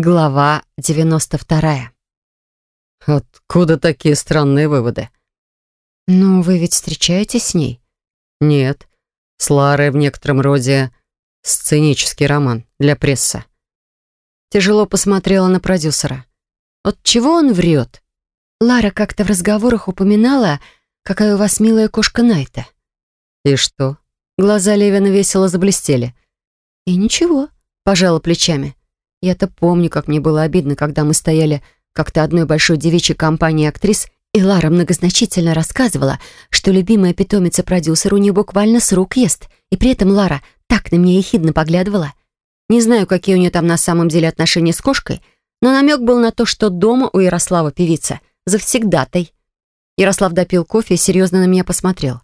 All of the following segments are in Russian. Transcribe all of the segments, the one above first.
Глава 92. Откуда такие странные выводы? «Ну, вы ведь встречаетесь с ней?» Нет. С Ларой в некотором роде сценический роман для прессы. Тяжело посмотрела на продюсера. «Вот чего он врет?» Лара как-то в разговорах упоминала, какая у вас милая кошка Найта. И что? Глаза Левина весело заблестели. И ничего, пожала плечами. Я-то помню, как мне было обидно, когда мы стояли как-то одной большой девичьей компании актрис, и Лара многозначительно рассказывала, что любимая питомица продюсера у нее буквально с рук ест, и при этом Лара так на меня ехидно поглядывала. Не знаю, какие у нее там на самом деле отношения с кошкой, но намек был на то, что дома у Ярослава певица завсегдатай. Ярослав допил кофе и серьезно на меня посмотрел.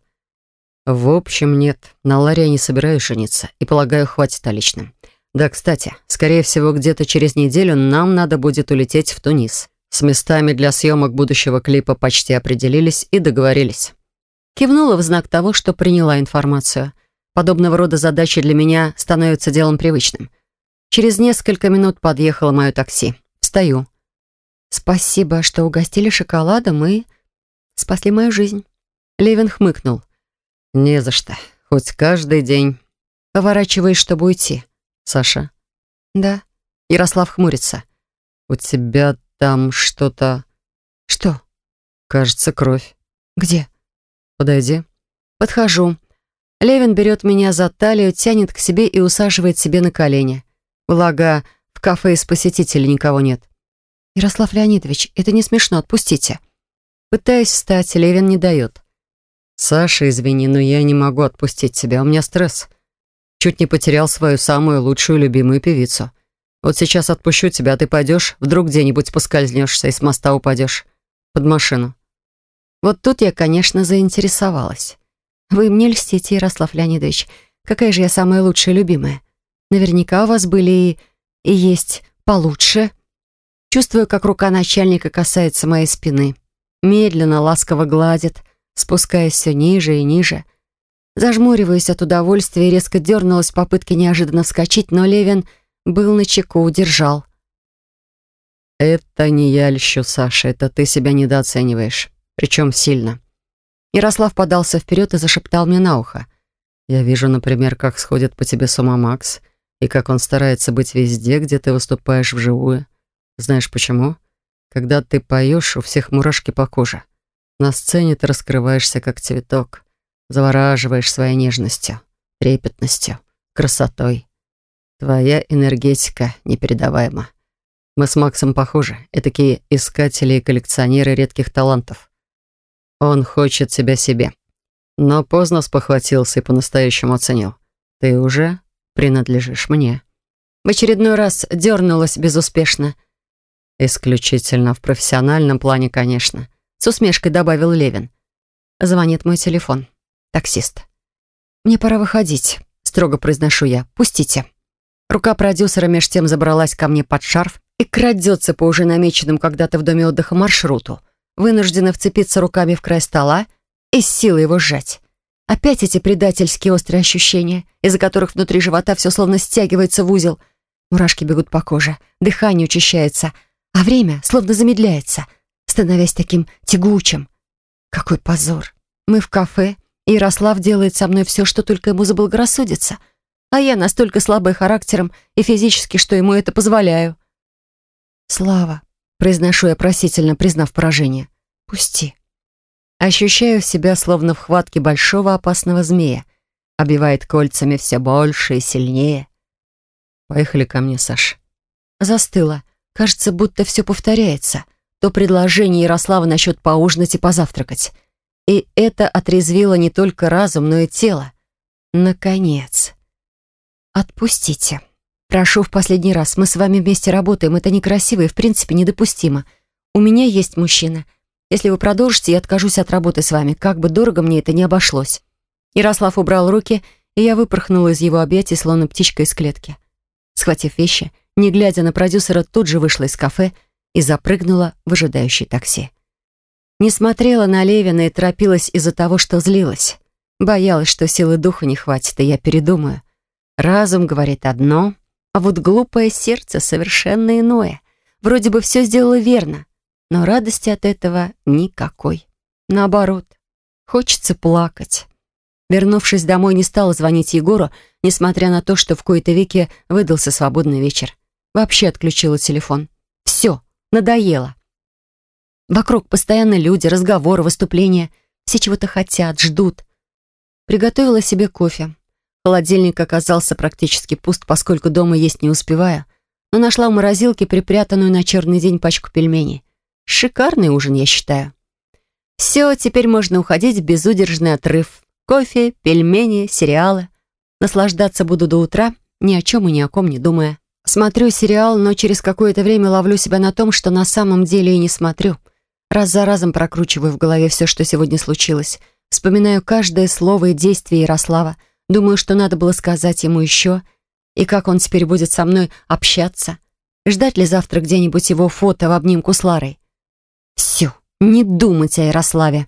«В общем, нет. На Ларе я не собираюсь жениться. И, полагаю, хватит о личном. Да, кстати, скорее всего, где-то через неделю нам надо будет улететь в Тунис. С местами для съемок будущего клипа почти определились и договорились». Кивнула в знак того, что приняла информацию. Подобного рода задачи для меня становятся делом привычным. Через несколько минут подъехало мое такси. Встаю. «Спасибо, что угостили шоколадом и спасли мою жизнь». Левин хмыкнул. «Не за что. Хоть каждый день». Поворачиваясь, чтобы уйти. «Саша?» «Да». Ярослав хмурится. «У тебя там что-то...» «Что?» «Кажется, кровь». «Где?» «Подойди». «Подхожу». Левин берет меня за талию, тянет к себе и усаживает себе на колени. Благо, в кафе из посетителей никого нет. «Ярослав Леонидович, это не смешно, отпустите». Пытаюсь встать, Левин не дает. «Саша, извини, но я не могу отпустить тебя, у меня стресс. Чуть не потерял свою самую лучшую любимую певицу. Вот сейчас отпущу тебя, а ты пойдешь, вдруг где-нибудь поскользнешься и с моста упадешь. Под машину». Вот тут я, конечно, заинтересовалась. «Вы мне льстите, Ярослав Леонидович. Какая же я самая лучшая любимая? Наверняка у вас были и, и есть получше». Чувствую, как рука начальника касается моей спины. Медленно, ласково гладит, спускаясь все ниже и ниже. Зажмуриваюсь от удовольствия резко дернулась в попытке неожиданно вскочить, но Левин был на чеку, удержал. «Это не я льщу, Саша, это ты себя недооцениваешь. Причем сильно». Ярослав подался вперед и зашептал мне на ухо. «Я вижу, например, как сходит по тебе с ума Макс, и как он старается быть везде, где ты выступаешь вживую. Знаешь почему? Когда ты поешь, у всех мурашки по коже. На сцене ты раскрываешься, как цветок. Завораживаешь своей нежностью, трепетностью, красотой. Твоя энергетика непередаваема. Мы с Максом похожи, такие искатели и коллекционеры редких талантов. Он хочет себя себе. Но поздно спохватился и по-настоящему оценил. Ты уже принадлежишь мне. В очередной раз дернулась безуспешно. Исключительно в профессиональном плане, конечно. С усмешкой добавил Левин. Звонит мой телефон. Таксист. «Мне пора выходить», — строго произношу я. «Пустите». Рука продюсера меж тем забралась ко мне под шарф и крадется по уже намеченному когда-то в доме отдыха маршруту. Вынуждена вцепиться руками в край стола и с силой его сжать. Опять эти предательские острые ощущения, из-за которых внутри живота все словно стягивается в узел. Мурашки бегут по коже, дыхание учащается — а время словно замедляется, становясь таким тягучим. Какой позор. Мы в кафе, Ярослав делает со мной все, что только ему заблагорассудится, а я настолько слабой характером и физически, что ему это позволяю. «Слава», — произношу я просительно, признав поражение, — «пусти». Ощущаю себя словно в хватке большого опасного змея. Обивает кольцами все больше и сильнее. «Поехали ко мне, Саш». Застыла. Кажется, будто все повторяется. То предложение Ярослава насчет поужинать и позавтракать. И это отрезвило не только разум, но и тело. Наконец. Отпустите. Прошу в последний раз. Мы с вами вместе работаем. Это некрасиво и, в принципе, недопустимо. У меня есть мужчина. Если вы продолжите, я откажусь от работы с вами, как бы дорого мне это не обошлось. Ярослав убрал руки, и я выпорхнула из его объятий, словно птичка из клетки. Схватив вещи, не глядя на продюсера, тут же вышла из кафе и запрыгнула в ожидающее такси. Не смотрела на Левина и торопилась из-за того, что злилась. Боялась, что силы духа не хватит, и я передумаю. Разум говорит одно, А вот глупое сердце совершенно иное. Вроде бы все сделала верно, но радости от этого никакой. Наоборот, хочется плакать. Вернувшись домой, не стала звонить Егору, несмотря на то, что в кои-то веки выдался свободный вечер. Вообще отключила телефон. Все, надоело. Вокруг постоянно люди, разговоры, выступления. Все чего-то хотят, ждут. Приготовила себе кофе. Холодильник оказался практически пуст, поскольку дома есть не успеваю, но нашла в морозилке припрятанную на черный день пачку пельменей. Шикарный ужин, я считаю. Все, теперь можно уходить в безудержный отрыв. Кофе, пельмени, сериалы. Наслаждаться буду до утра, ни о чем и ни о ком не думая. Смотрю сериал, но через какое-то время ловлю себя на том, что на самом деле и не смотрю. Раз за разом прокручиваю в голове все, что сегодня случилось. Вспоминаю каждое слово и действие Ярослава. Думаю, что надо было сказать ему еще. И как он теперь будет со мной общаться. Ждать ли завтра где-нибудь его фото в обнимку с Ларой? Все, не думать о Ярославе.